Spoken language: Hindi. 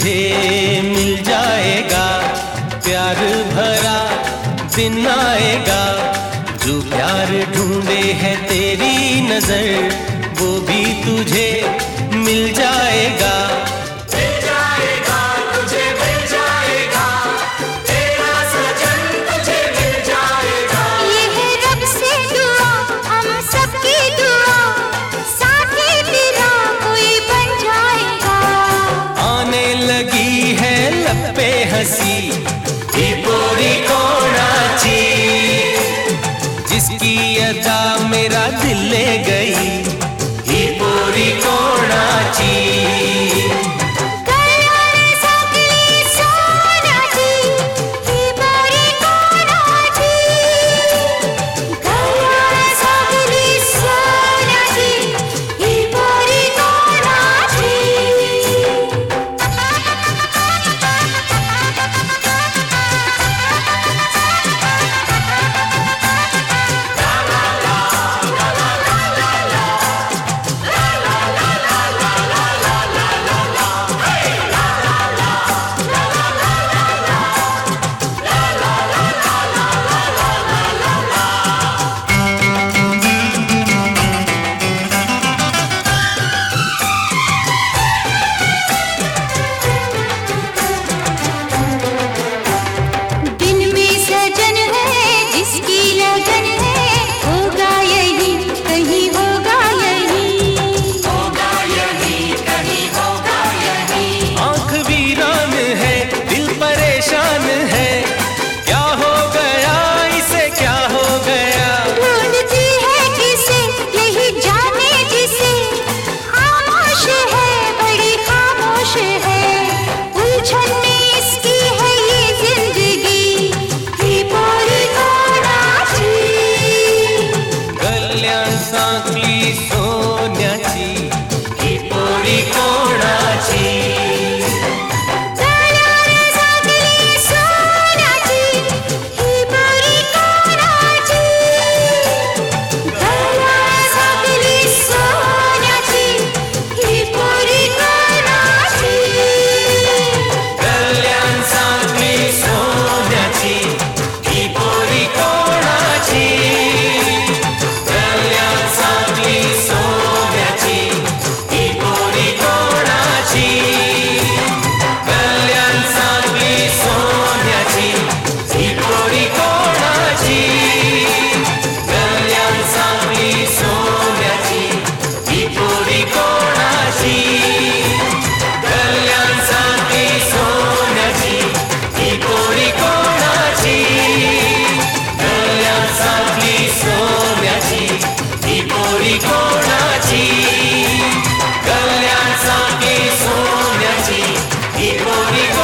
तुझे मिल जाएगा। प्यार भरा दिन आएगा। जो प्यार ढूंढे है तेरी नज़र, वो भी तुझे मिल जाएगा। पे हँसी Glory.